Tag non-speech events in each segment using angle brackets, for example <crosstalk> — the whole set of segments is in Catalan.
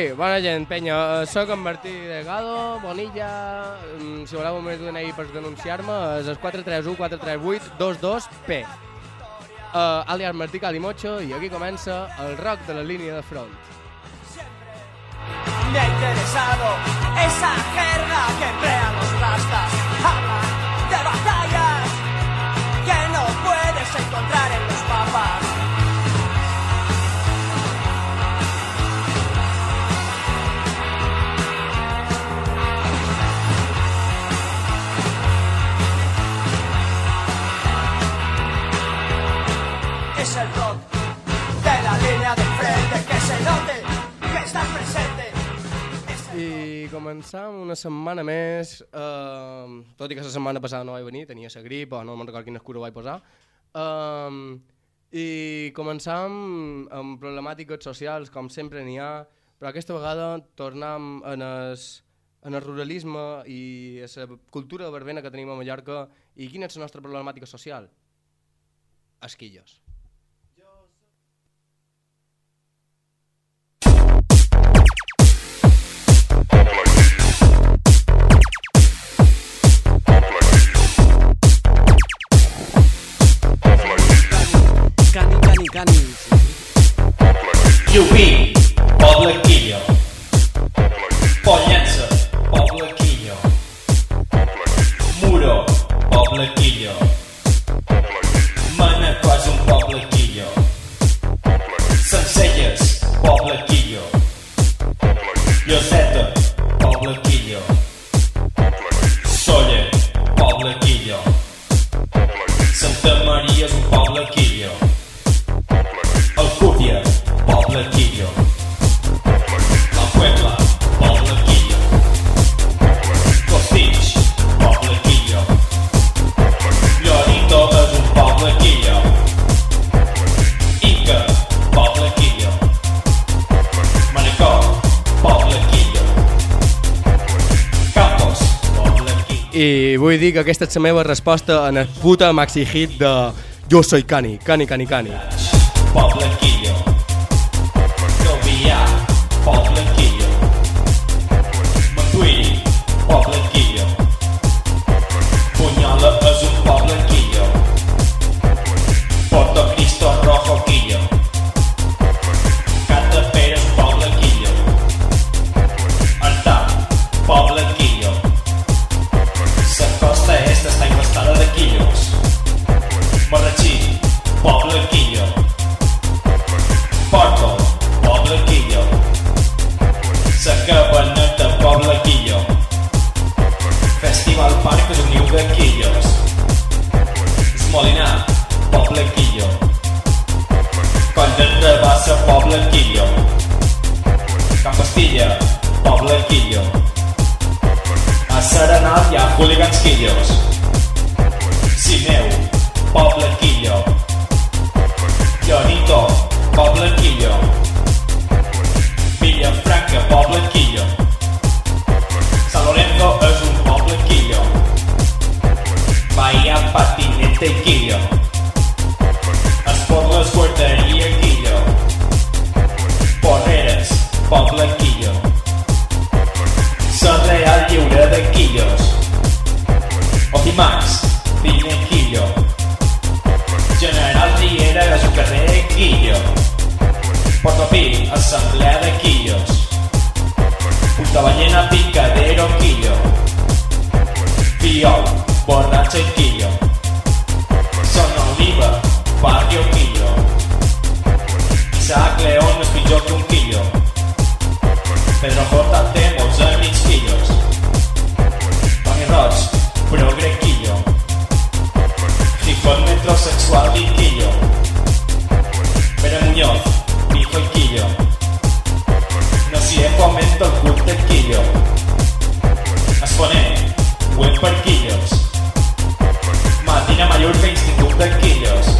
Ei, bona gent, penya, eh, soc en Martí Delgado, Bonilla, mm, si voleu un minut d'una per denunciar-me, és el 431 438 22P. Uh, alias Martí Calimocho, i aquí comença el rock de la línia de front. Me ha interesado esa jerga que emplean los rastas. I començam una setmana més, eh, tot i que la setmana passada no vaig venir, tenia la grip o no me'n recordo quina cura vaig posar, eh, i començam amb problemàtiques socials, com sempre n'hi ha, però aquesta vegada tornam en el, en el ruralisme i a la cultura verbena que tenim a Mallorca i quina és la nostra problemàtica social? Esquillos. Cani, cani, cani. Llubí, poble Quillo. Pollença, poble Quillo. Muro, poble Quillo. Manacor és un poble Quillo. Sencelles, poble Quillo. Lloseta, vull dir que aquesta és la meva resposta en el puta maxi hit de Jo soy Cani, Cani, Cani, Cani. Poble Quillo. Calvià, poble Quillo. Assemblea de quillos. Punta Ballena, picadero quillo. Fiol, borracho y quillo. Son Oliva, barrio quillo. Isaac León és pitjor que un quillo. Pedro J té molts amics quillos. Toni Roig, progre quillo. Metrosexual y quillo. No si fomento el culte quillo. Esponer, web per quillos. Martina Mallorca, Institut de Quillos.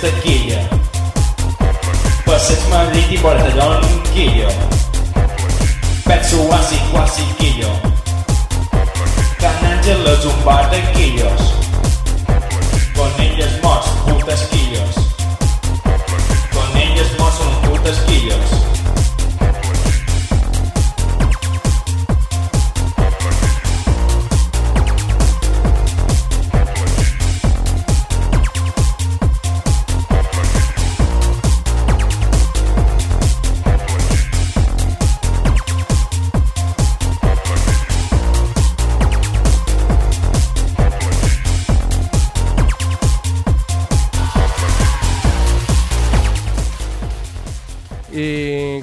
Festa quilla. Passeig Madrid i Bartellón, quillo. Penso quasi, quasi quillo. Can Àngel és un bar de quillos. Con elles morts, putes quillos. Con elles morts són putes quillos.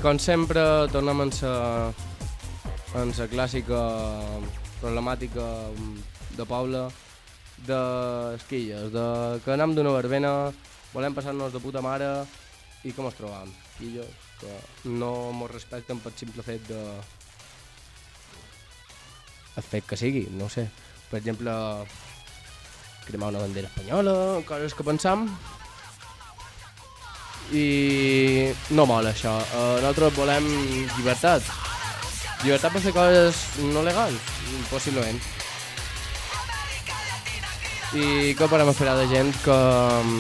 Com sempre tornem en sa, en sa clàssica problemàtica de poble de esquilles, de que anem d'una verbena, volem passar-nos de puta mare i com ens trobam? Quillos que no mos respecten per simple fet de el fet que sigui, no sé. Per exemple, cremar una bandera espanyola, coses que pensam, i no mola això. Uh, nosaltres volem llibertat. Llibertat per fer coses no legals, possiblement. I què podem esperar de gent que um,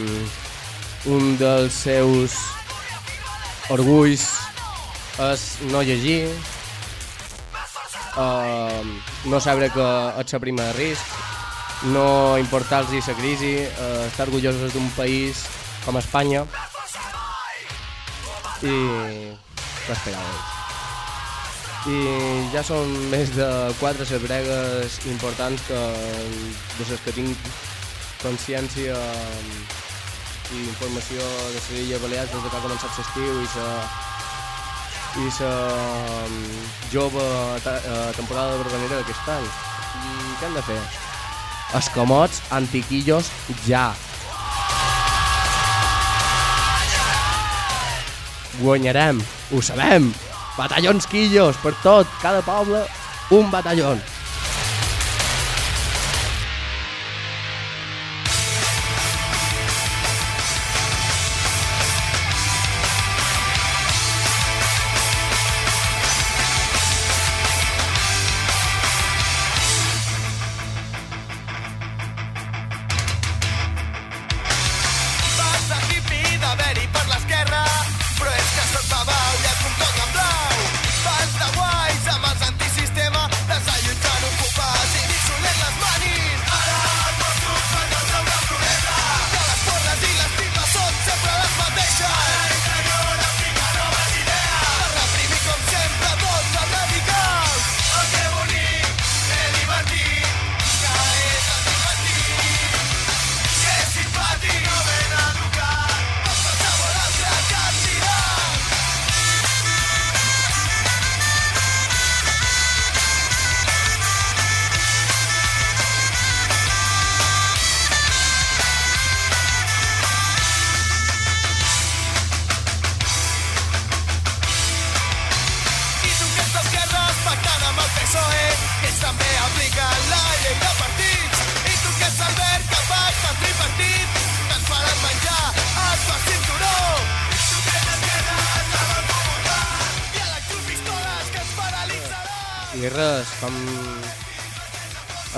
un dels seus orgulls és no llegir, uh, no saber que ets la prima de risc, no importar-los la crisi, uh, estar orgullosos d'un país com Espanya, i esperàveu? I ja són més de quatre les bregues importants que, de les que tinc consciència i informació de les Illes Balears des de que ha començat l'estiu i la i la jove ta- eh, temporada de verdanera d'aquest any. I què hem de fer? Escamots, antiquillos, ja! Guanyarem, ho sabem. Batallons quillos, per tot, cada poble, un batallon.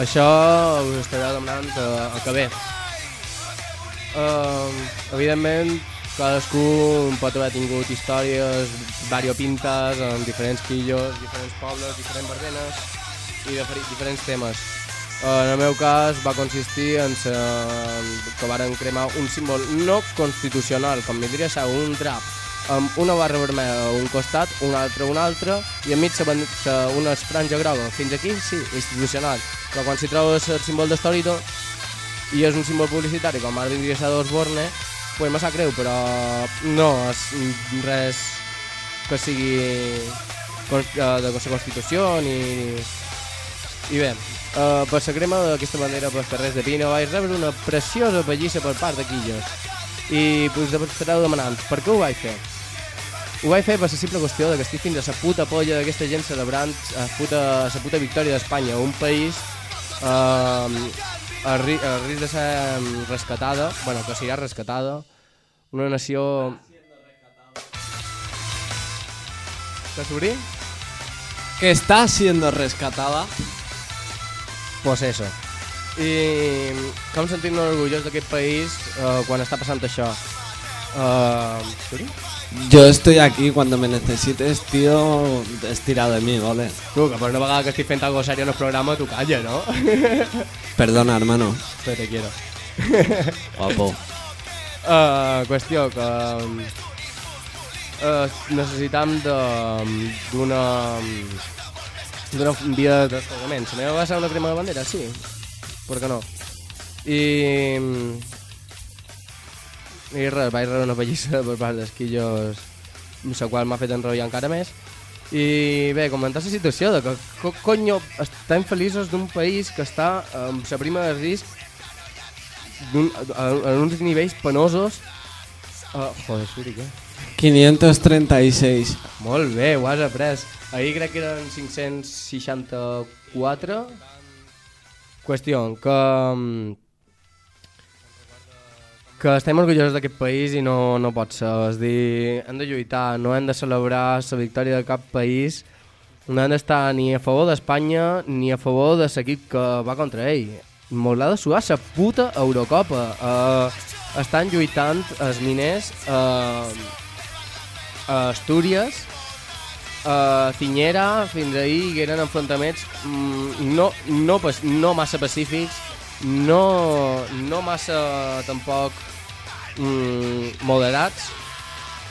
Això us estarà demanant a, a que bé. Uh, evidentment, cadascú pot haver tingut històries variopintes en diferents quillos, diferents pobles, diferents barbenes i diferents temes. Uh, en el meu cas va consistir en sa, que varen cremar un símbol no constitucional, com vindria a ser un drap, amb una barra vermella a un costat, un altre a un altre, i enmig ban- sa, una franja groga. Fins aquí, sí, institucional. Però quan s'hi troba el símbol d'Estorito, i és un símbol publicitari com ara ser d'Osborne, pues me sap greu, però no és res que sigui eh, de la Constitució ni... I bé, uh, per la crema d'aquesta bandera pels carrers de Pina vaig rebre una preciosa pallissa per part de Quillos. I us estareu demanant, per què ho vaig fer? Ho vaig fer per la simple qüestió de que estic fins a la puta polla d'aquesta gent celebrant la puta, la puta victòria d'Espanya, un país eh, a, ri, a risc de ser rescatada, bueno, que serà rescatada, una nació... ¿Te sobrí? Que está siendo rescatada. Pues eso. I com sentir-nos orgullós d'aquest país eh, quan està passant això? Uh, sobrí? Yo estoy aquí cuando me necesites, tío. Estira de mí, ¿vale? Tu, que per una vegada que fent algo serio en el programa, tu calla, no? <laughs> Perdona, hermano. Però te quiero. <laughs> Guapo. Uh, qüestió que uh, necessitam de- d'una d'una via de descarregament. Se m'ha passat una crema de bandera? Sí. Per què no? I... I res, vaig rebre una pallissa per part dels quillos, la qual m'ha fet enrotllar encara més. I bé, comentar la situació de que, co conyo, estem feliços d'un país que està amb la prima de risc a, a uns nivells penosos. Uh, joder, Suri, què? 536. Molt bé, ho has après. Ahir crec que eren 564. Qüestió, que... que estem orgullosos d'aquest país i no, no pot ser. És dir, hem de lluitar, no hem de celebrar la victòria de cap país, no hem d'estar ni a favor d'Espanya ni a favor de l'equip que va contra ell. Mos l'ha de suar la puta Eurocopa. Uh, estan lluitant els miners uh, a Astúries, a Cinyera, fins ahir que eren enfrontaments mm, no, no, no massa pacífics, no, no massa tampoc mm, moderats,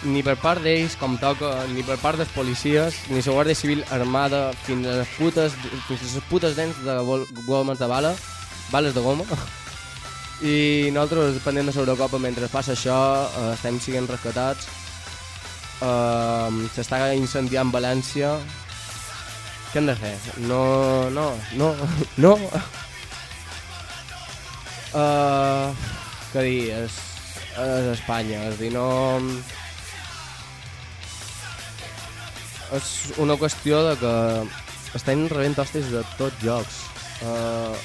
ni per part d'ells, com toca, ni per part dels policies, ni la Guàrdia Civil armada fins a les putes, fins a les putes dents de gomes de bala, bales de goma. I nosaltres, depenent de l'Eurocopa, mentre passa això, eh, estem siguent rescatats. Uh, S'està incendiant València. Què hem de fer? No, no, no, no. Uh, què dir, és, és Espanya, és dir, no... És una qüestió de que estem rebent hòsties de tots llocs. Uh,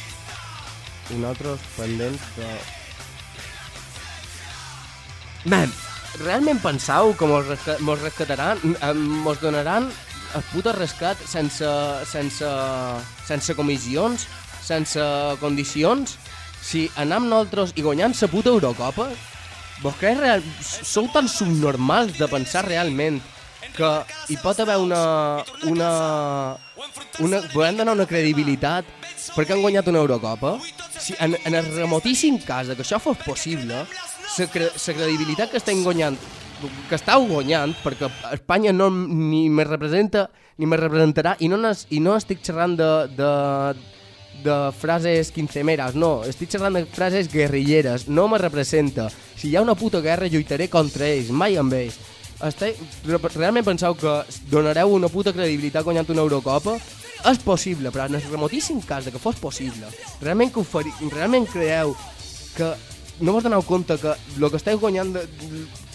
I nosaltres pendents de... Man, realment pensau que mos, resca mos rescataran, eh, mos donaran el puto rescat sense, sense, sense comissions, sense condicions? Si anam nosaltres i guanyant la puta Eurocopa, vos creus real... Sou tan subnormals de pensar realment que hi pot haver una... una, una volem donar una credibilitat perquè han guanyat una Eurocopa? Si en, en el remotíssim cas que això fos possible, la cre credibilitat que estem guanyant que estàu guanyant, perquè Espanya no ni me representa ni me representarà, i no, i no estic xerrant de, de, de frases quincemeres, no, estic xerrant de frases guerrilleres, no me representa. Si hi ha una puta guerra, lluitaré contra ells, mai amb ells. Esteu, re- realment penseu que donareu una puta credibilitat guanyant una Eurocopa? És possible, però en el remotíssim cas de que fos possible, realment que ho fari, realment creieu que no vos doneu compte que el que esteu guanyant de,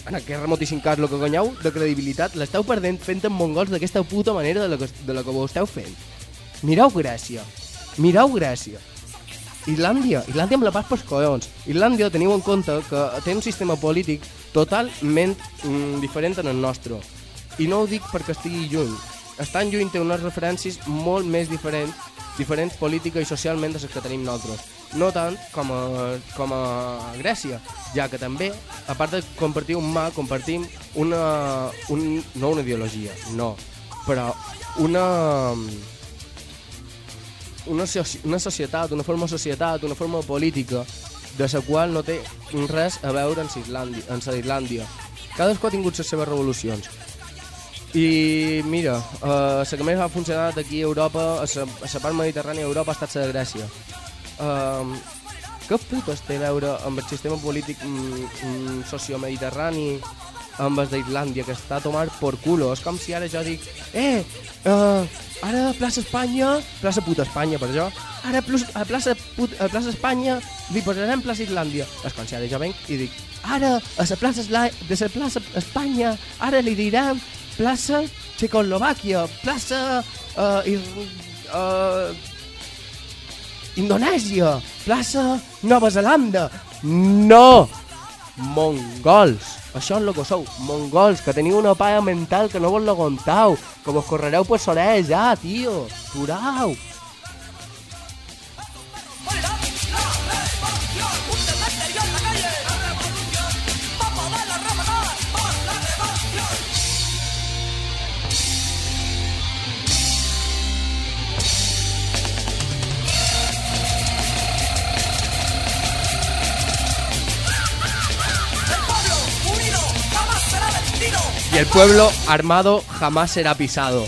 en aquest remotíssim cas, el que guanyeu de credibilitat, l'esteu perdent fent amb mongols d'aquesta puta manera de la, que, de la que ho esteu fent. Mireu Grècia. Mireu Grècia. Islàndia, Islàndia amb la pas pels collons. Islàndia, teniu en compte que té un sistema polític totalment mm, diferent en el nostre. I no ho dic perquè estigui lluny. Estan lluny té unes referències molt més diferents, diferents política i socialment de les que tenim nosaltres. No tant com a, com a Grècia, ja que també, a part de compartir un mà, compartim una, un, no una ideologia, no, però una, una, una societat, una forma de societat, una forma política de la qual no té res a veure amb Islàndia. Amb Islàndia. Cadascú ha tingut les seves revolucions. I mira, eh, la que més ha funcionat aquí a Europa, a la, part mediterrània d'Europa, ha estat la de Grècia. Um, què putes té a veure amb el sistema polític mm, mm, sociomediterrani amb el d'Islàndia, que està a tomar por culo? És com si ara jo dic, eh, uh, ara a plaça Espanya, plaça puta Espanya per això, ara plus, a plaça, put, a plaça Espanya li posarem plaça Islàndia. És com si ara jo venc i dic, ara a la plaça, Esla- de la plaça Espanya, ara li direm plaça Txecoslovàquia, plaça uh, ir, uh, Indonèsia, plaça Nova Zelanda. No! Mongols. Això és el que sou, mongols, que teniu una paia mental que no vos l'aguantau, que vos correreu per l'orella ja, tio. Turau. El pueblo armado jamás será pisado.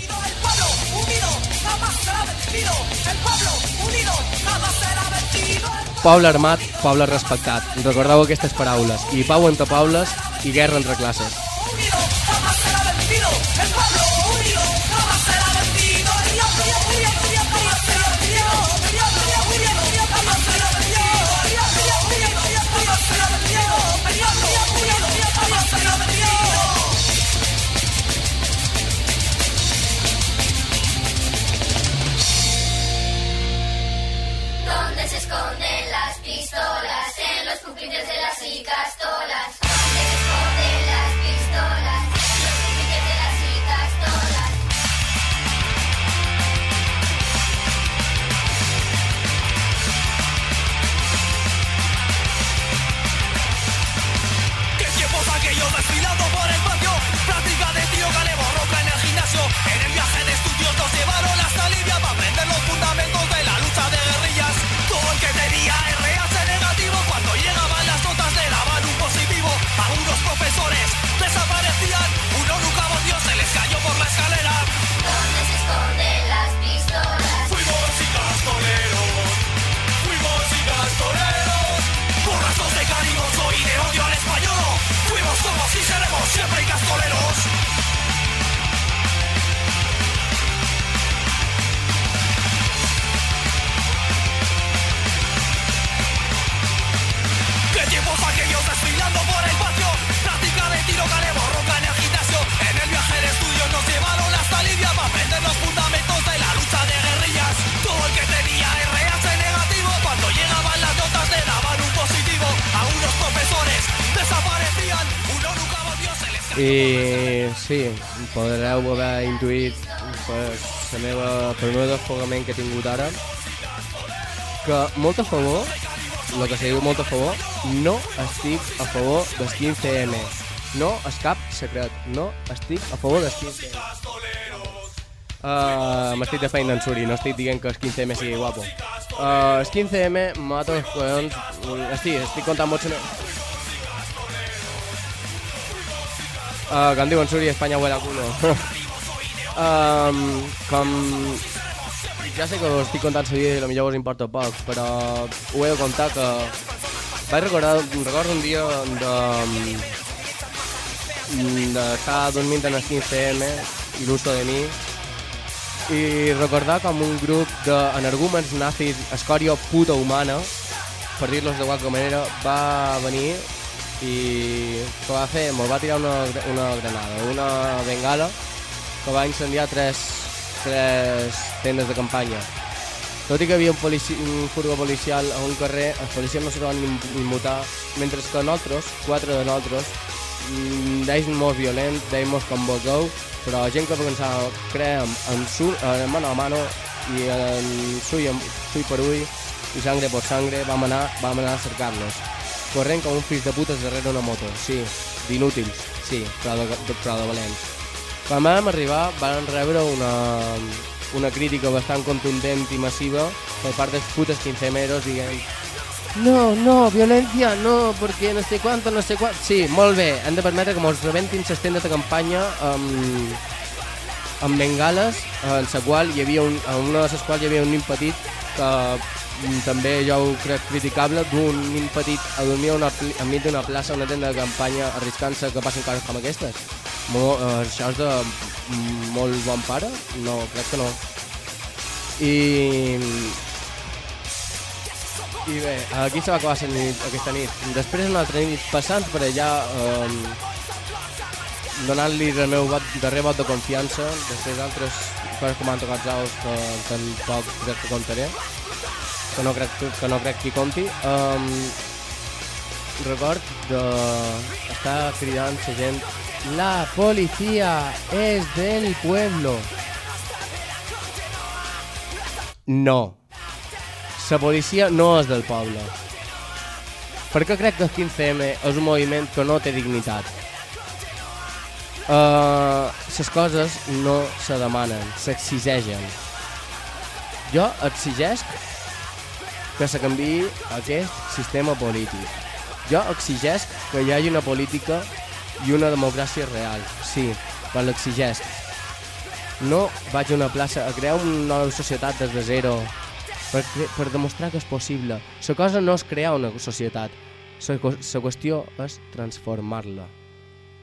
Poble armat, poble respectat. Recordeu aquestes paraules. I pau entre pobles i guerra entre classes. I sí, podreu haver intuït per, la meva, per el meu desfogament que he tingut ara que molt a favor, el que se diu molt a favor, no estic a favor del 15M. No és cap secret, no estic a favor del 15M. Uh, M'estic de feina en Suri, no estic dient que el 15M sigui guapo. Uh, el 15M mata els collons... Estic, estic contant molt... Uh, que em diuen Suri, Espanya huele culo. <laughs> um, com... Ja sé que us estic contant vida i potser us importa poc, però ho he de contar que... Vaig recordar, recordo un dia de... d'estar dormint en el 15M, il·luso de mi, i recordar com un grup d'energúmens nazis, escòria puta humana, per dir-los de qualque manera, va venir i que va fer? Me'l va tirar una, una granada, una bengala que va incendiar tres, tres tendes de campanya. Tot i que hi havia un, polici un furgó policial a un carrer, els policies no se van immutar, mentre que nosaltres, quatre de nosaltres, mm, d'ells molt violent, d'ells molt convoqueu, però gent que pensava, creiem en, su, en mano a mano i en sui, en, sui per ull i sangre per sangre, vam anar, vam anar a cercar-los. Corrent com un fills de putes darrere una moto, sí, d'inútils, sí, però de, de, però de valents. Quan vam arribar van rebre una, una crítica bastant contundent i massiva per part dels putes quincemeros dient no, no, violència, no, perquè no sé quant, no sé quant... Sí, molt bé, hem de permetre que ens rebentin les tendes de campanya amb, amb bengales, en la qual hi havia un, en una de les quals hi havia un nin petit que també jo ho crec criticable, d'un nin petit a dormir una, enmig d'una plaça, una tenda de campanya, arriscant-se que passin coses com aquestes. Mo, eh, això és de mm, molt bon pare? No, crec que no. I, i bé, aquí se va acabar la nit, aquesta nit. Després una altra nit passant per allà, eh, donant-li el meu vot, darrer vot de confiança, després d'altres coses que m'han tocat jaus que tampoc crec que contaré, que no crec que, no crec que hi compti. Um, record de estar cridant la gent La policía es del pueblo. No. La policia no és del poble. Perquè crec que el 15M és un moviment que no té dignitat. Les coses no se demanen, s'exigeixen. Jo exigesc que se canvi aquest sistema polític. Jo exigesc que hi hagi una política i una democràcia real. Sí, però l'exigesc. No vaig a una plaça a crear una nova societat des de zero per, per demostrar que és possible. La cosa no és crear una societat, la qüestió és transformar-la.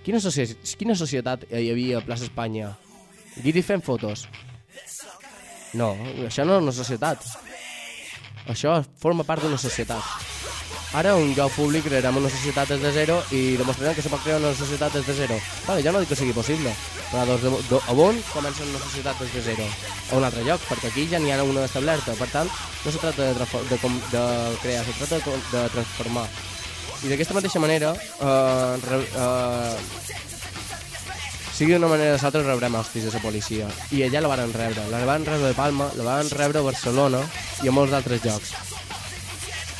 Quina, socie quina societat hi havia a plaça Espanya? Guiri fent fotos? No, això no és una societat. Això forma part d'una societat. Ara, un lloc públic, crearem una societat des de zero i demostrarem que se pot crear una societat des de zero. Vale, jo no dic que sigui possible, però doncs, de, de, a on comença una societat des de zero? A un altre lloc, perquè aquí ja n'hi ha una establerta. Per tant, no se tracta de, de, de crear, se tracta de, de transformar. I d'aquesta mateixa manera, eh, re, eh, sigui d'una manera o l'altra, rebrem hòsties de la policia. I allà la van rebre. La van rebre de Palma, la van rebre a Barcelona i a molts altres llocs.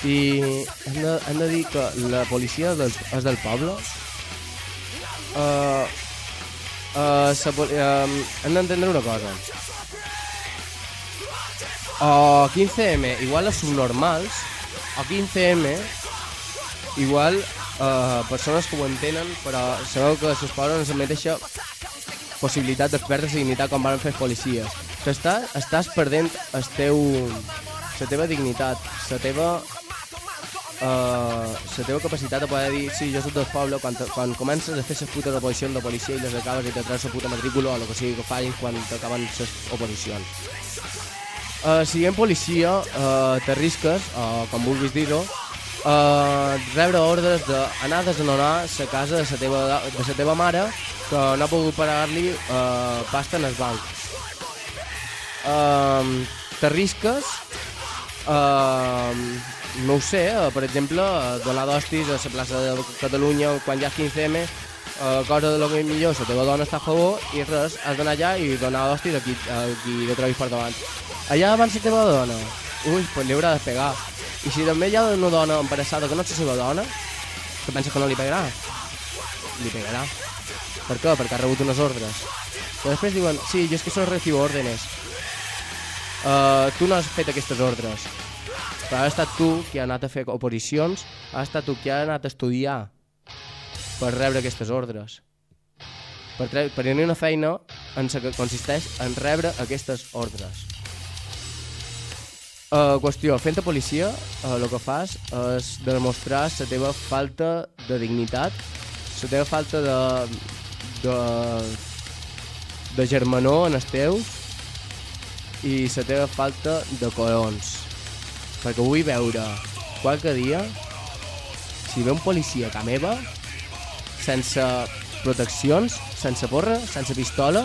I hem de, hem de dir que la policia del, és del poble. Uh, uh, sa, uh, hem d'entendre una cosa. O 15M igual a subnormals, o 15M igual uh, persones que ho entenen, però sabeu que se posen en la mateixa possibilitat de perdre la dignitat com van fer els policies. Està, estàs perdent el teu, la teva dignitat, la teva uh, la teva capacitat de poder dir sí, jo soc del poble, quan, quan comences a fer les putes oposicions de policia i les acabes i te treus la puta matrícula o el que sigui que facin quan t'acaben les oposicions. Uh, siguent policia, uh, t'arrisques, uh, com vulguis dir-ho, uh, rebre ordres d'anar a desnonar la casa de la teva, de la teva mare que no ha pogut pagar-li uh, pasta en el banc. Uh, t'arrisques uh, no ho sé, eh, per exemple, eh, donar d'hostis a la plaça de Catalunya quan hi ha 15M, eh, cosa de lo que millor, la teva dona està a favor i res, has d'anar allà i donar d'hostis a qui, a qui te trobis per davant. Allà davant la teva dona, ui, pues li haurà de pegar. I si també hi ha una dona embarassada que no és la seva dona, que pensa que no li pegarà? Li pegarà. Per què? Perquè ha rebut unes ordres. Que després diuen, sí, jo és que soy recibo órdenes. Uh, tu no has fet aquestes ordres però ha estat tu qui ha anat a fer oposicions, ha estat tu qui ha anat a estudiar per rebre aquestes ordres. Per, per tenir una feina en que consisteix en rebre aquestes ordres. Uh, qüestió, fent de policia, uh, el que fas és demostrar la teva falta de dignitat, la teva falta de, de, de germanor en els teus i la teva falta de collons perquè vull veure qualque dia si ve un policia a meva sense proteccions, sense porra, sense pistola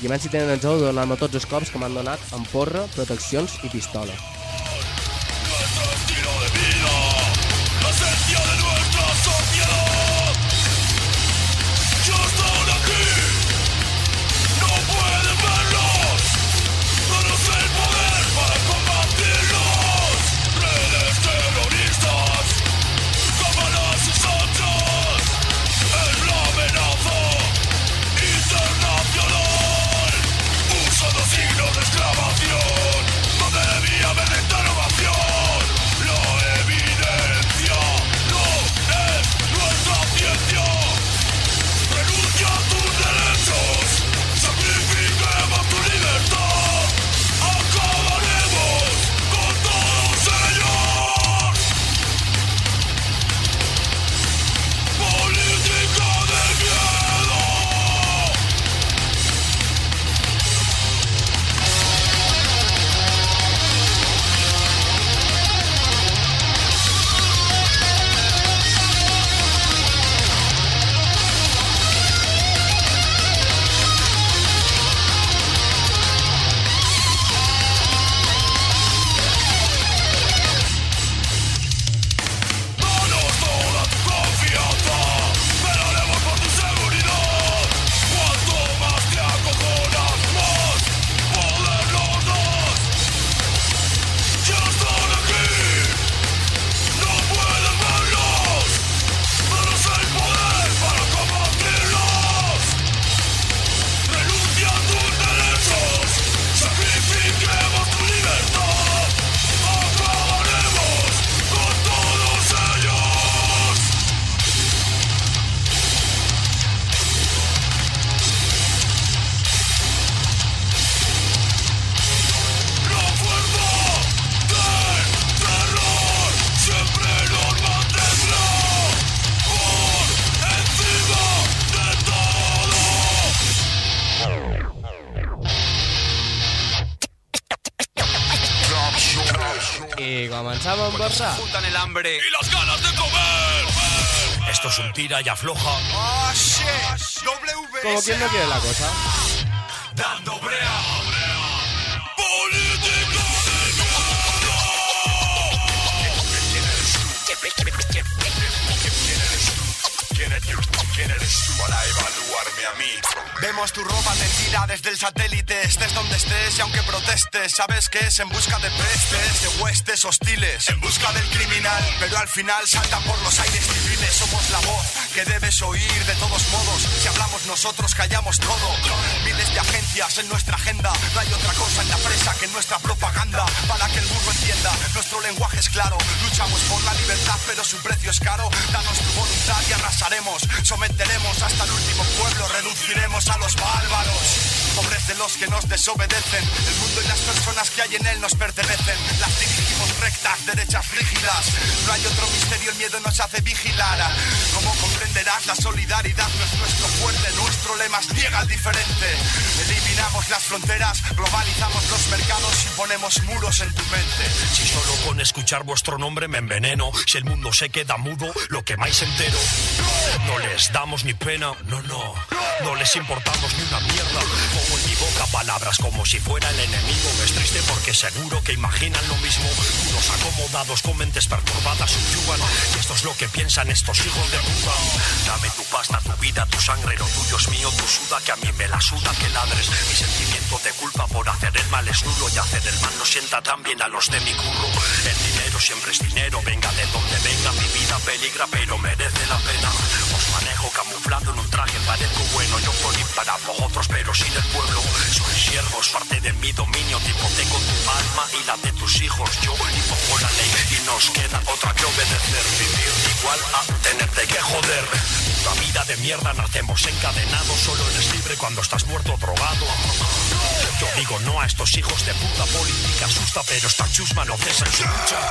I menys si tenen el jou de donar-me tots els cops que m'han donat amb porra, proteccions i pistola. Hambre. Y las ganas de comer. Esto es un tira y afloja. ¡Ah, shit! Como quien no quiere la cosa. Dando brea. Política del ¿Quién eres tú para Vemos tu ropa tendida desde el satélite, estés donde estés y aunque protestes, sabes que es en busca de prestes, de huestes hostiles, en busca del criminal, pero al final saltan por los aires civiles, somos la voz que debes oír de todos modos, si hablamos nosotros callamos todo, miles de agencias en nuestra agenda, no hay otra cosa en la presa que nuestra propaganda, para que el burro entienda, nuestro lenguaje es claro, luchamos por la libertad pero su precio es caro, danos tu voluntad y arrasaremos, someteremos hasta el último pueblo, reduciremos a los bárbaros. Pobres de los que nos desobedecen, el mundo y las personas que hay en él nos pertenecen. Las dirigimos rectas, derechas rígidas. No hay otro misterio, el miedo nos hace vigilar. Como comprenderás, la solidaridad no es nuestro fuerte, nuestro lema es niega diferente. Eliminamos las fronteras, globalizamos los mercados y ponemos muros en tu mente. Si solo con escuchar vuestro nombre me enveneno, si el mundo se queda mudo, lo que más entero. No les damos ni pena, no, no. No les importamos ni una mierda. Mi boca palabras como si fuera el enemigo. Es triste porque seguro que imaginan lo mismo. Unos acomodados con mentes perturbadas subyugan. Y esto es lo que piensan estos hijos de puta. Dame tu pasta, tu vida, tu sangre, lo tuyo es mío, tu suda, que a mí me la suda, que ladres. Mi sentimiento de culpa por hacer el mal es nulo y hacer el mal no sienta tan bien a los de mi curro. Dinero siempre es dinero, venga de donde venga, mi vida peligra, pero merece la pena. Os manejo camuflado en un traje, parezco bueno, yo por para vosotros, pero sin el pueblo. Soy siervos, parte de mi dominio, te hipoteco tu alma y la de tus hijos. Yo impongo la ley y nos queda otra que obedecer. Vivir igual a tenerte que joder. La vida de mierda nacemos encadenados, solo eres libre cuando estás muerto drogado. Yo digo no a estos hijos de puta política asusta, pero esta chusma no cesa en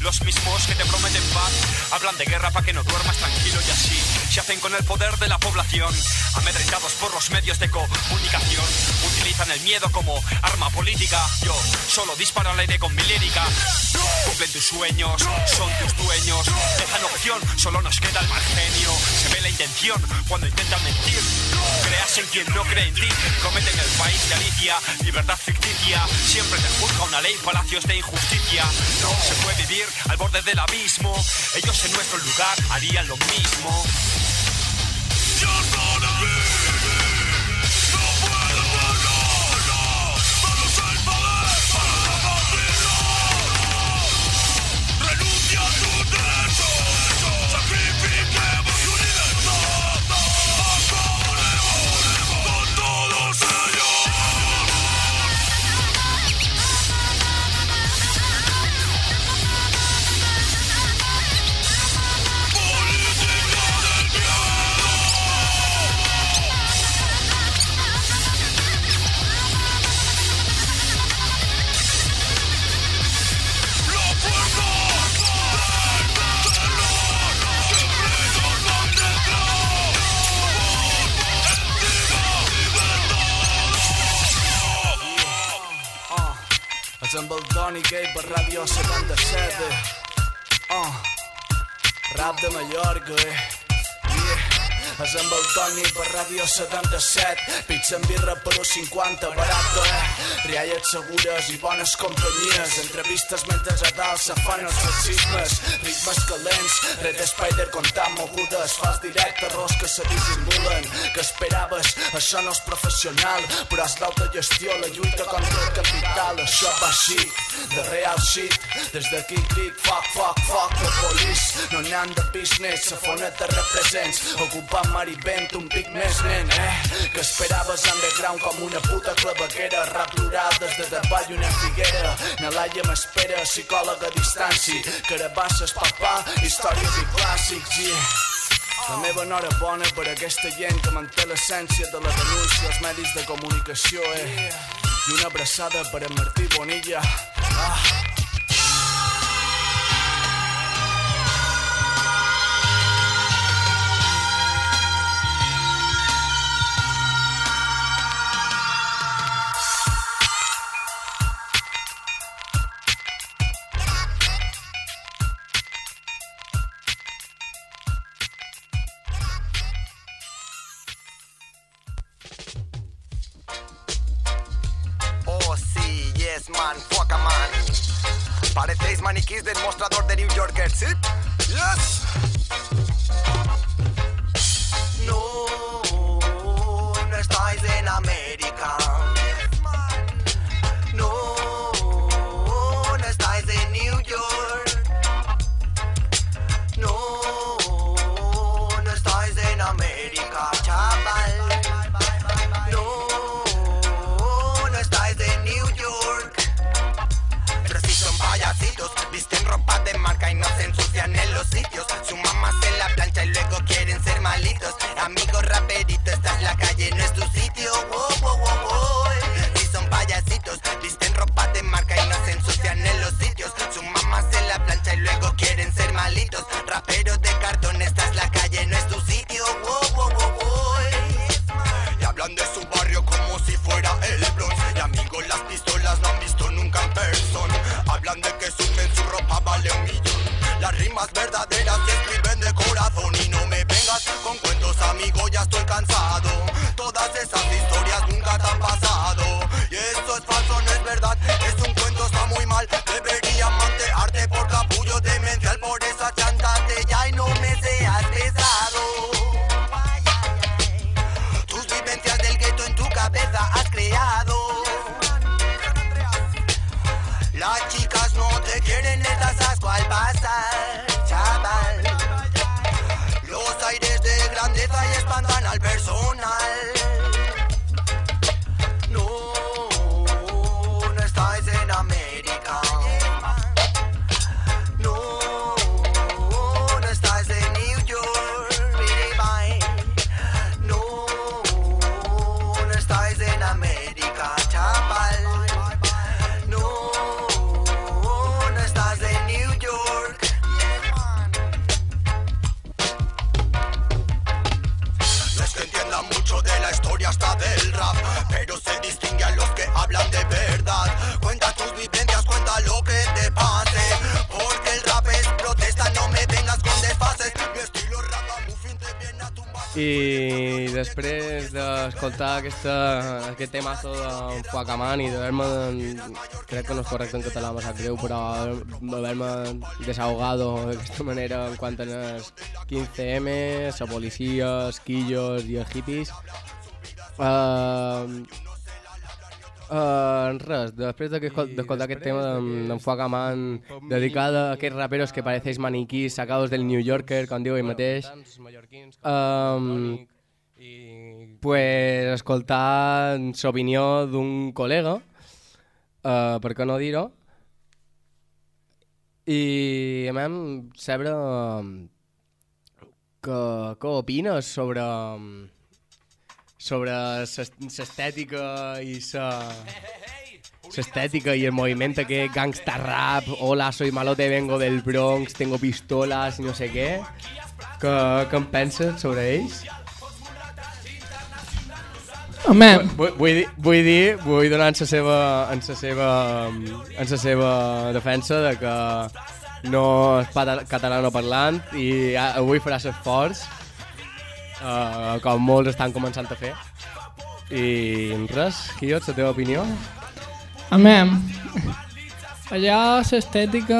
los mismos que te prometen paz. Hablan de guerra para que no duermas tranquilo y así se hacen con el poder de la población. Amedrentados por los medios de comunicación, utilizan el miedo como arma política. Yo solo disparo al aire con mi lírica. Cumplen tus sueños, son tus dueños. Dejan opción, solo nos queda el mal genio. Se ve la intención cuando intentan mentir. Creas en quien no cree en ti. Prometen el país de Alicia, libertad ficticia. Siempre te juzga una ley, palacios de injusticia. No se puede vivir al borde del abismo. Ellos en nuestro lugar harían lo mismo. Toni Gay per Ràdio 77 eh. oh. Rap de Mallorca eh. És amb el Toni per Ràdio 77 Pizza amb birra per 50 barato eh. Rialles segures i bones companyies. Entrevistes mentre a dalt se fan els racismes. Ritmes calents, red Spider comptant mogudes. Fals directe, errors que se dissimulen. Que esperaves, això no és professional. Però és l'autogestió, la lluita contra el capital. Això va així, de real shit. Des d'aquí clic, fuck, fuck, fuck the police No n'han de business, sa fona te represents. Ocupant Marivent un pic més nen, eh? Que esperaves underground com una puta claveguera Rap plural des de davall una figuera Nalaia m'espera, psicòloga a distància Carabasses, papà, històries i clàssics, yeah. La meva enhorabona per aquesta gent que manté l'essència de la denúncia als medis de comunicació, eh? I una abraçada per a Martí Bonilla. Ah. que suben su ropa d'escoltar aquesta, aquest temazo d'en Fuacaman i d'haver-me, crec que no és correcte en català, me sap greu, però haver-me desahogado d'aquesta manera en quant a les 15M, la policia, els quillos i els hippies. Uh, Uh, res, després d'escoltar aquest tema d'en Fuacaman dedicat a aquests raperos que pareceix maniquís sacados del New Yorker, com diu ell mateix um, pues escoltar l'opinió d'un col·lega uh, per què no dir-ho i a mi saber què, què opines sobre sobre l'estètica i la l'estètica i el moviment aquest gangsta rap, hola, soy malote, vengo del Bronx, tengo pistolas i no sé què. Què, què en penses sobre ells? Home, Vull, vull, dir, vull dir, vull donar en la seva, en la seva, en la seva defensa de que no és catalano parlant i avui farà l'esforç uh, com molts estan començant a fer. I res, Quio, la teva opinió? home, allà l'estètica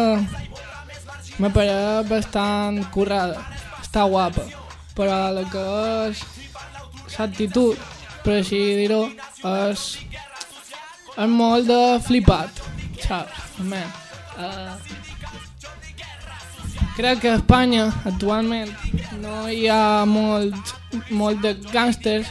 me pareix bastant currada, està guapa, però el que és l'actitud, per així dir-ho, és, és molt de flipat, saps? Home, uh, crec que a Espanya actualment no hi ha molt, molt de gàngsters,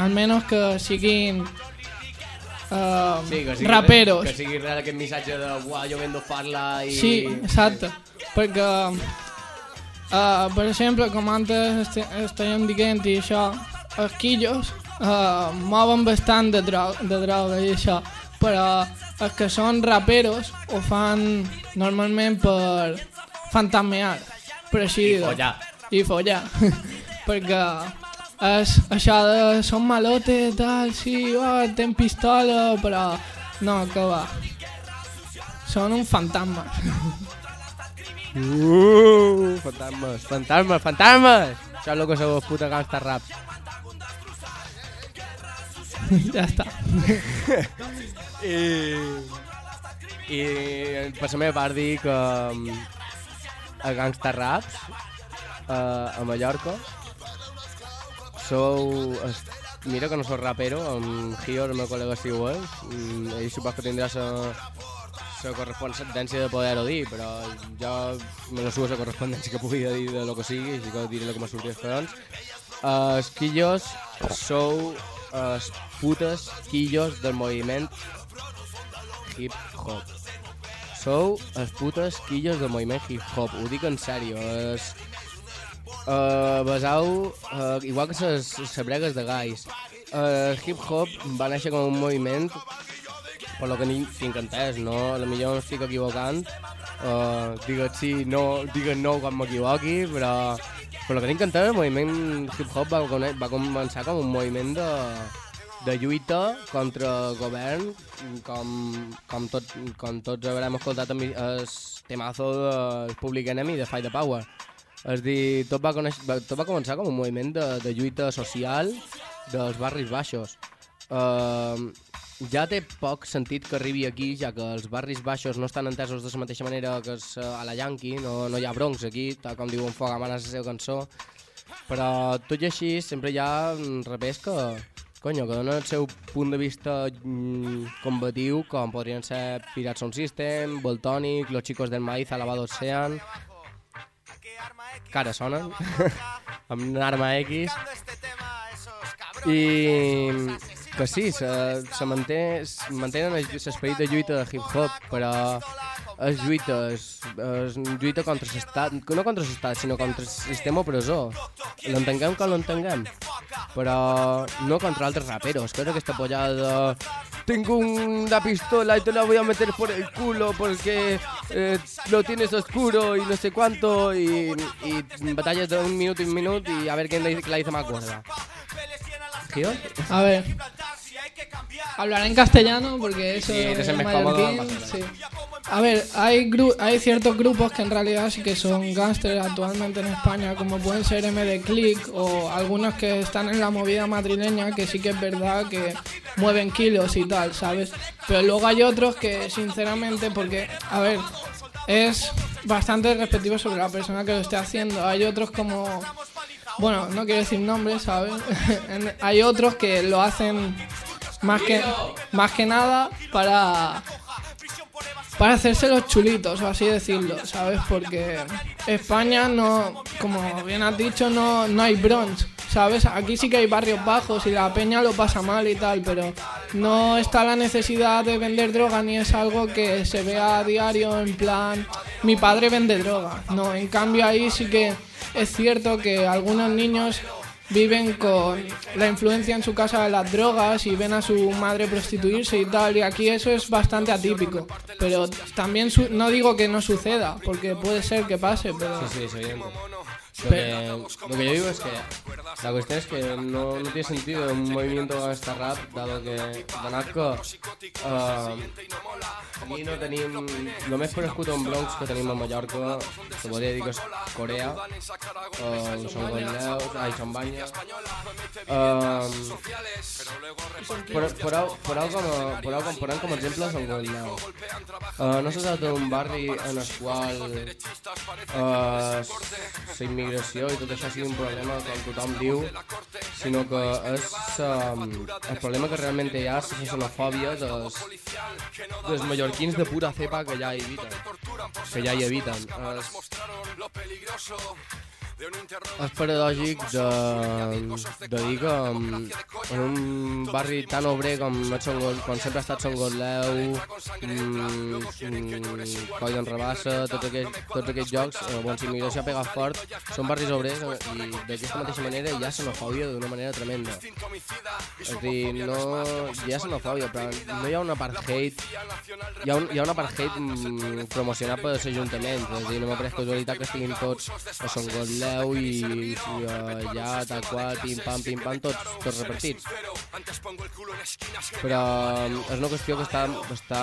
almenys que siguin uh, Sí, que sigui, raperos. Que sigui real aquest missatge de uau, jo vendo parla i... Sí, exacte. Perquè, uh, per exemple, com antes este, estàvem dient i això, els quillos uh, mouen bastant de, dro de droga i això, però els que són raperos ho fan normalment per fantasmear, per així I dir-ho. follar. I follar. <laughs> perquè és això de som malote, tal, sí, oh, ten pistola, però no, que va. Són un fantasma. <laughs> Uh, fantasmes, fantasmes, fantasmes! Això és el que sou puta gangsta rap. <laughs> ja està. <laughs> I, I per la meva part dir que a Gangsta Raps uh, a Mallorca sou... Mira que no sóc rapero, amb Gio, el meu col·lega sí ho és. Mm, ell supos que tindrà la la correspondència de poder-ho dir, però jo me la suo la correspondència que pugui dir de lo que sigui, així que diré el que m'ha sortit els collons. Uh, els quillos sou els putes quillos del moviment hip-hop. Sou els putes quillos del moviment hip-hop, ho dic en sèrio. Es, uh, basau, uh, igual que les sabregues de gais, uh, el hip-hop va néixer com un moviment per lo que tinc entès, no? A lo millor m'estic equivocant. Uh, digues sí, no, digues no quan m'equivoqui, però per lo que tinc entès, el moviment hip-hop va, va començar com un moviment de, de lluita contra el govern, com, com, tot, com tots haurem escoltat el, el temazo del Public Enemy de Fight the Power. És dir, tot va, coneix, va, tot va començar com un moviment de, de lluita social dels barris baixos. Uh, ja té poc sentit que arribi aquí, ja que els barris baixos no estan entesos de la mateixa manera que és, eh, a la Yankee, no, no hi ha Bronx aquí, tal com diu en Fogaman a la seva cançó, però tot i així sempre hi ha rapers que, conyo, que donen el seu punt de vista mm, combatiu, com podrien ser Pirates Sound System, Voltonic, Los Chicos del Maíz, Alabado que ara sonen, <laughs> amb una arma X, i que sí, se, se manté, mantenen l'esperit de lluita de hip-hop, però és lluita, és, és lluita contra l'estat, no contra l'estat, sinó contra el sistema opressor. L'entenguem com l'entenguem, però no contra altres raperos, que és aquesta pollada de tengo una pistola y te la voy a meter por el culo porque eh, lo tienes oscuro y no sé cuánto y, batallas de un minuto y un minuto y a ver quién la dice más gorda. ¿Gio? A ver. Hablaré en castellano porque eso eres es el mallorquín, sí. A ver, hay, gru- hay ciertos grupos que en realidad sí que son gángsters actualmente en España, como pueden ser MD Click o algunos que están en la movida madrileña, que sí que es verdad que mueven kilos y tal, ¿sabes? Pero luego hay otros que, sinceramente, porque, a ver, es bastante respectivo sobre la persona que lo esté haciendo. Hay otros como. Bueno, no quiero decir nombres, ¿sabes? <laughs> Hay otros que lo hacen más que, más que nada para. Para hacerse los chulitos, o así decirlo, ¿sabes? Porque España no, como bien has dicho, no, no hay bronce, ¿sabes? Aquí sí que hay barrios bajos y la peña lo pasa mal y tal, pero no está la necesidad de vender droga ni es algo que se vea a diario en plan, mi padre vende droga. No, en cambio ahí sí que es cierto que algunos niños viven con la influencia en su casa de las drogas y ven a su madre prostituirse y tal, y aquí eso es bastante atípico. Pero también su- no digo que no suceda, porque puede ser que pase, pero... Sí, sí. Lo que, lo que yo digo es que la cuestión es que no, no tiene sentido un movimiento com este rap, dado que, que uh, aquí no tenim... El més conegut en Bronx que tenim a Mallorca, se podria dir que és Corea, uh, són Gonleus, ai, són Banya. Uh, però, però, però, com a, però com, posant com a exemple són Gonleus. Uh, no se tracta d'un barri en el qual uh, la immigració i tot això sigui un problema com tothom diu, sinó que és um, el problema que realment hi ha és la xenofòbia dels, dels mallorquins de pura cepa que ja habiten, que ja hi habiten. És, és paradògic de, de dir que um, en un barri tan obrer com, és Sant Gol, com sempre ha estat Sant Gotleu, mm, mm, Coll d'en Rabassa, tots aquests, tots aquests jocs eh, on la immigració ha pegat fort, són barris obrers eh, i d'aquesta mateixa manera hi ha xenofòbia d'una manera tremenda. És a dir, no, hi ha xenofòbia, però no hi ha un apartheid, hi ha un, hi ha un apartheid mm, promocionat per l'Ajuntament, és a dir, no m'ha pres casualitat que estiguin tots a Sant Gotleu i, i uh, allà, tal qual, pim-pam, pim-pam, tots, tots repartits. Però és una qüestió que està... està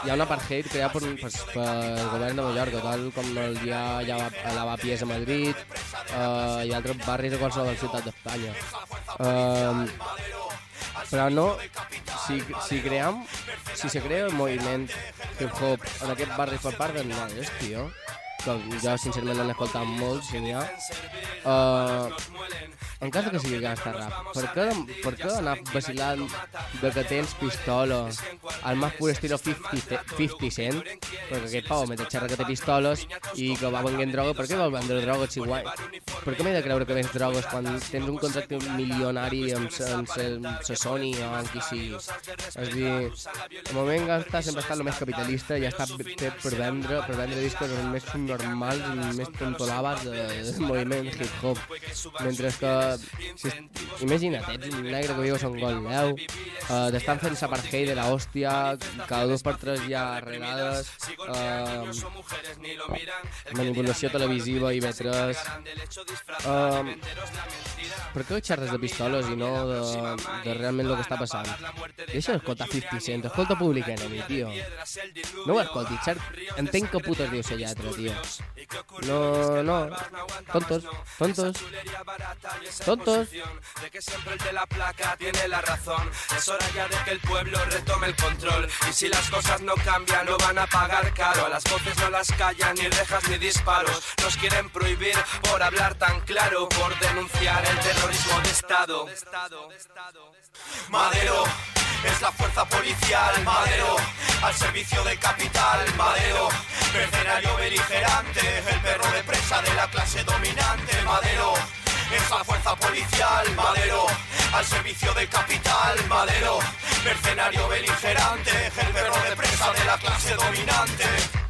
hi ha un apartheid creat per, per, per el govern de Mallorca, tal com el hi ha a la Bapies a Madrid uh, i altres barris de qualsevol ciutat d'Espanya. Uh, però no, si, si cream, si se crea el moviment hip-hop en aquest barri per part dels negres, tio, que jo sincerament n'he escoltat molts, si n'hi ha, uh, encara que sigui gangsta rap, per què, per què anar vacilant de que tens pistola al més pur estilo 50, ce- 50 Cent? Perquè aquest pau mentre xerra que té pistoles i que va venguent droga, per què vol vendre droga si guai? Per què m'he de creure que vens drogues quan tens un contracte milionari amb sa Sony o amb qui sigui? És a dir, el moment gangsta sempre ha estat el més capitalista i ha estat fet per vendre, per vendre discos els més normals i més tontolabas de, del moviment hip-hop. Mentre que, si, imagina't, ets un negre que viu a Sant Gotleu, uh, t'estan fent l'apartheid de la hòstia, cada dos per tres hi ha redades, uh, manipulació televisiva i vetres... Uh, per què xerres de pistoles i no de, de realment el que està passant? Deixa d'escoltar 50 Cent, escolta Public Enemy, tio. No ho escoltis, cert? Entenc que puta es diu la lletra, tio. No, no, tontos, tontos, tontos. De que siempre el de la placa tiene la razón. Es hora ya de que el pueblo retome el control. Y si las cosas no cambian, lo van a pagar caro. A las voces no las callan ni rejas ni disparos. Nos quieren prohibir por hablar tan claro, por denunciar el terrorismo de Estado. Madero es la fuerza policial, Madero al servicio del capital, Madero mercenario beligerante, el perro de presa de la clase dominante, Madero. Es la fuerza policial, Madero. Al servicio del capital, Madero. Mercenario beligerante, el perro de presa de la clase dominante.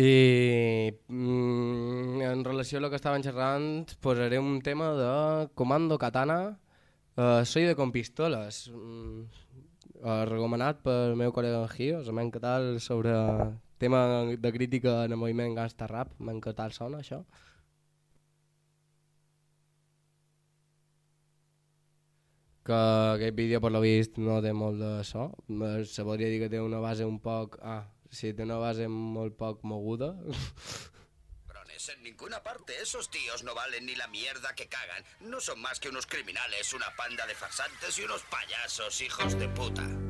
I mm, en relació a lo que estaven xerrant, posaré un tema de Comando Katana, uh, Soy de con pistoles, mm, uh, recomanat pel meu col·lega Gio, a men que tal sobre tema de crítica en el moviment gangsta rap, que tal sona això. que aquest vídeo per lo vist no té molt de so, Eh, se podria dir que té una base un poc... Ah, sí, té una base molt poc moguda. cabrones. En ninguna parte esos tíos no valen ni la mierda que cagan. No son más que unos criminales, una panda de farsantes y unos payasos, hijos de puta.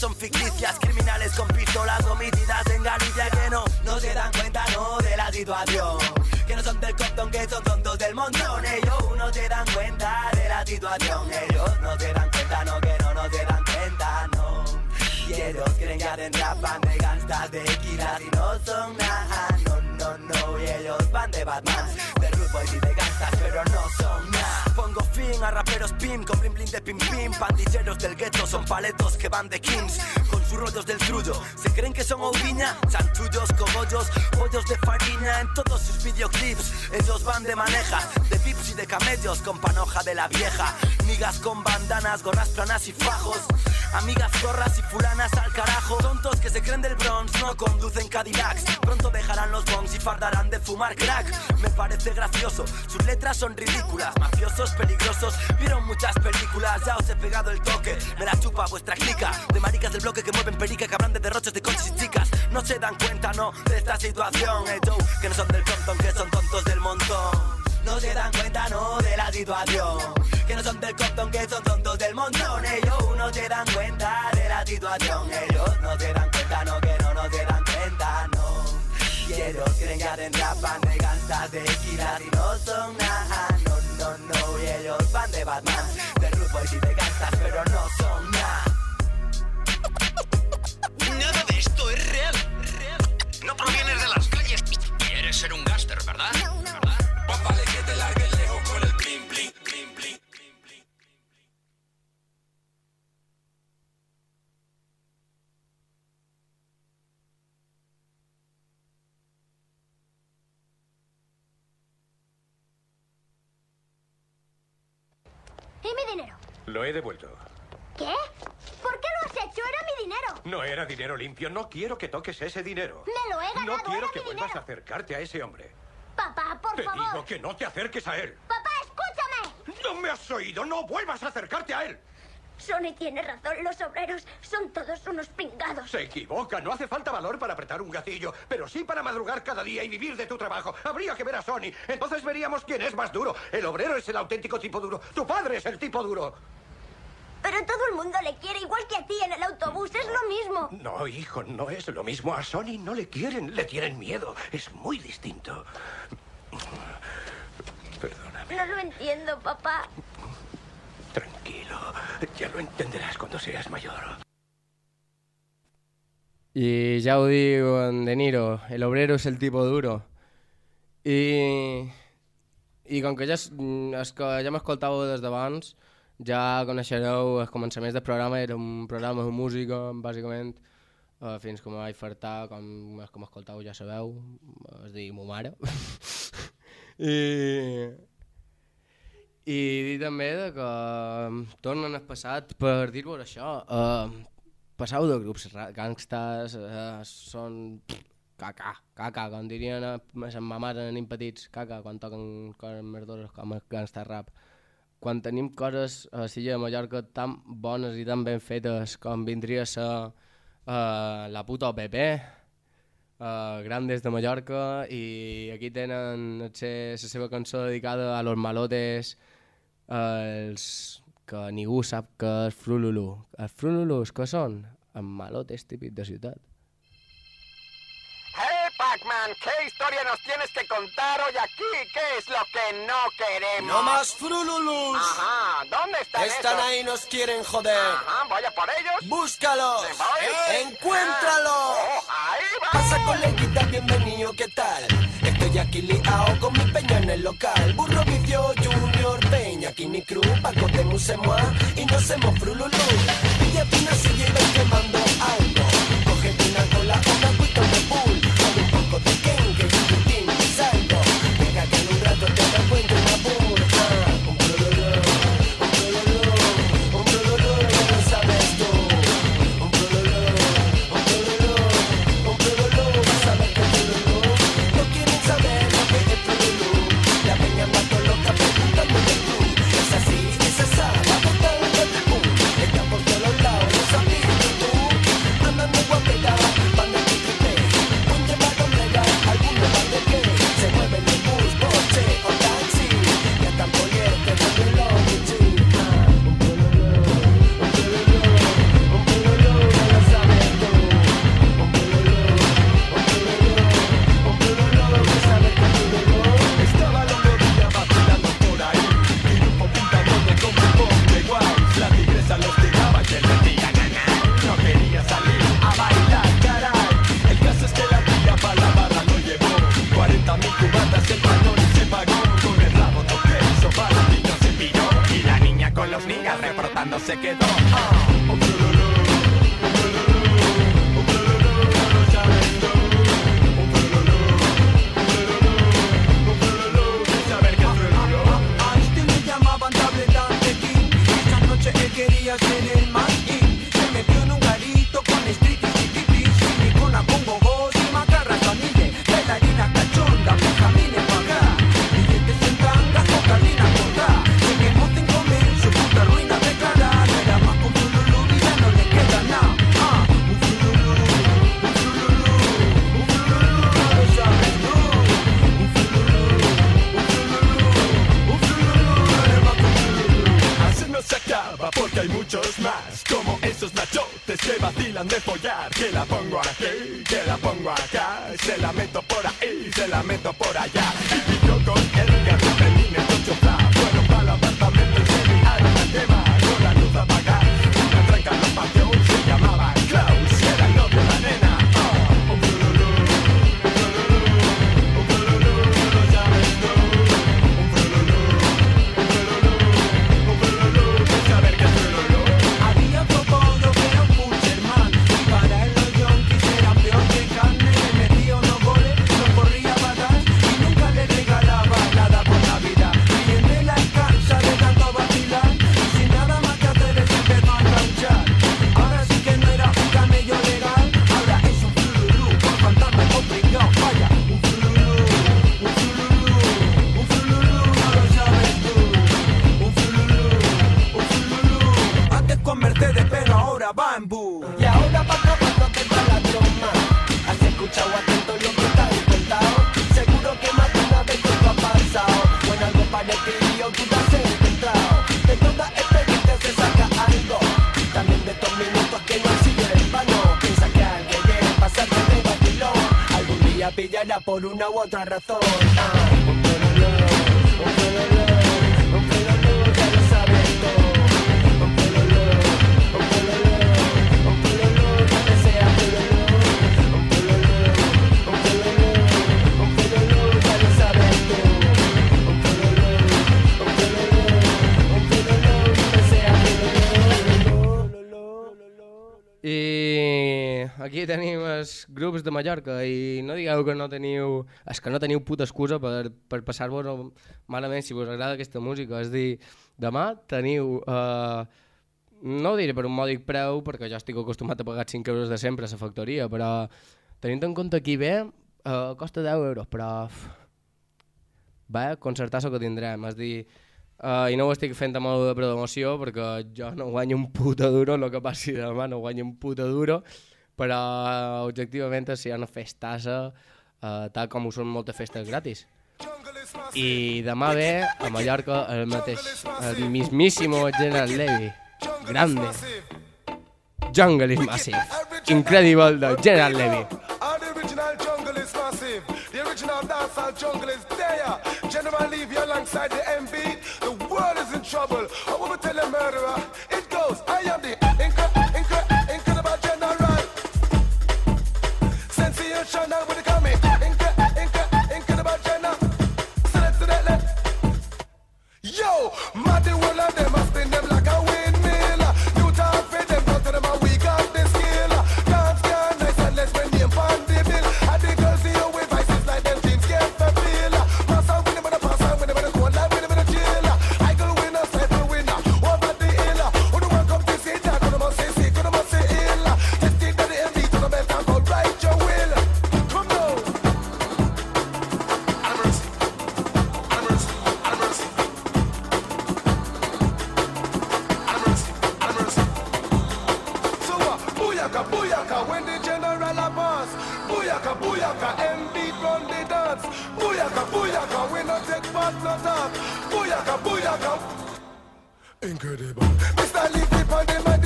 Son ficticias. Criminales con pistolas, homicidas en Galicia que no. No se dan cuenta, no, de la situación. Que no son del costón, que son tontos del montón. Ellos no se dan cuenta de la situación. Ellos no se dan cuenta, no, que no, no se dan cuenta, no. Y ellos creen que hacen rap, van de gangstas, de kilas y no son nada. No, no, no, y ellos van de Batman, de Rude Boys y de gangstas, pero no son nada. Pongo fin a raperos pim con bling bling de pim pim. Pandilleros del gueto son paletos que van de Kings con sus rollos del trullo. Se creen que son Oubiña, chanchullos, cogollos, pollos de farina en todos sus videoclips. Ellos van de manejas, de pips y de camellos con panoja de la vieja. Migas con bandanas, gorras planas y fajos. Amigas zorras y fulanas al carajo. Tontos que se creen del Bronx, no conducen Cadillacs. Pronto dejarán los bongs y fardarán de fumar crack. Me parece gracioso, sus letras son ridículas. Mafiosos, peligrosos, vieron muchas películas. Ya os he pegado el toque, me la chupa vuestra clica. De maricas del bloque que mueven perica, que hablan de derroches de coches y chicas. No se dan cuenta, no, de esta situación. Joe, que no son del tontón, que son tontos del montón. No se dan cuenta, no, de la situación. Que no son del costón, que son tontos del montón. Ellos no se dan cuenta de la situación. Ellos no se dan cuenta, no, que no, no se dan cuenta, no. Y ellos creen que hacen rap, van de gangstas, de kilas y no son nada. No, no, no, y ellos van de Batman, de Boys y de gangstas, pero no son nada. Nada de esto es real. No provienes de las calles. Quieres ser un gáster, ¿verdad? Más vale que te largues lejos con el bling bling bling bling. ¿Y mi dinero? Lo he devuelto. ¿Qué? ¿Por qué lo has hecho? Era mi dinero. No era dinero limpio. No quiero que toques ese dinero. Me lo he ganado. No quiero era que mi vuelvas a dinero. acercarte a ese hombre. Papá, por Te favor. digo que no te acerques a él. Papá, escúchame. ¿No me has oído? No vuelvas a acercarte a él. Sony tiene razón. Los obreros son todos unos pingados. Se equivoca. No hace falta valor para apretar un gatillo, pero sí para madrugar cada día y vivir de tu trabajo. Habría que ver a Sony. Entonces veríamos quién es más duro. El obrero es el auténtico tipo duro. Tu padre es el tipo duro. Pero todo el mundo le quiere igual que a ti en el autobús. Es lo mismo. No, hijo, no es lo mismo. A Sony no le quieren, le tienen miedo. Es muy distinto. Perdóname, No lo entiendo, papá. tranquilo. Ya lo entenderás cuando seas mayor. I ja ho diu en De Niro, el obrero és el tipo duro. I, i com que ja, es, que ja m'escoltàveu des d'abans, ja coneixereu els començaments del programa, era un programa de música, bàsicament, uh, fins que me vaig fartar, com, com escoltau ja sabeu, és digui mo mare. <laughs> I, I dir també de que tornen al passat per dir-vos això, uh, passau de grups gangsters, uh, són caca, caca, com dirien a les mamars en nens petits, caca, quan toquen coses merdoses com el gangster rap. Quan tenim coses a Silla de Mallorca tan bones i tan ben fetes com vindria a ser uh, la puta OPP, uh, eh, Grandes de Mallorca, i aquí tenen sé, la seva cançó dedicada a los malotes, uh, els que ningú sap que és Frululu. Els frululús, que són? Els malotes típics de ciutat. Pac-Man, ¿qué historia nos tienes que contar hoy aquí? ¿Qué es lo que no queremos? ¡No más frululus! Ajá, ¿dónde están Están esos? ahí, nos quieren joder. Ajá, vaya por ellos. ¡Búscalos! ¿Eh? ¡Encuéntralos! Ah, oh, ahí va. Pasa coleguita, bienvenido, ¿qué tal? Estoy aquí liao con mi peña en el local. Burro Vicio, Junior, Peña, Kini Cruz, Paco de Musemoa y nos hemos frululú. Pilla una silla y quemando. aquí, que la pongo acá, se la aquí tenim els grups de Mallorca i no digueu que no teniu... És que no teniu puta excusa per, per passar-vos malament si vos agrada aquesta música. És a dir, demà teniu... Eh, no ho diré per un mòdic preu, perquè jo estic acostumat a pagar 5 euros de sempre a la factoria, però tenint en compte qui ve, eh, costa 10 euros, però... uf, Bé, concertar-se que tindrem, és a dir, uh, i no ho estic fent amb molt de promoció perquè jo no guanyo un puto duro, el que passi demà no guanyo un puto duro, però objectivament si hi ha una festassa, uh, tal com ho són moltes festes gratis. I demà ve a Mallorca el mateix, el mismíssimo General Levy, grande. Jungle is massive, incredible de General Levy. Original dancehall jungle is there. General leave you alongside the MB. The world is in trouble. I want to tell a murderer. It goes. I am the party will of them. up, not up. Booyaka, booyaka. Incredible. Mr.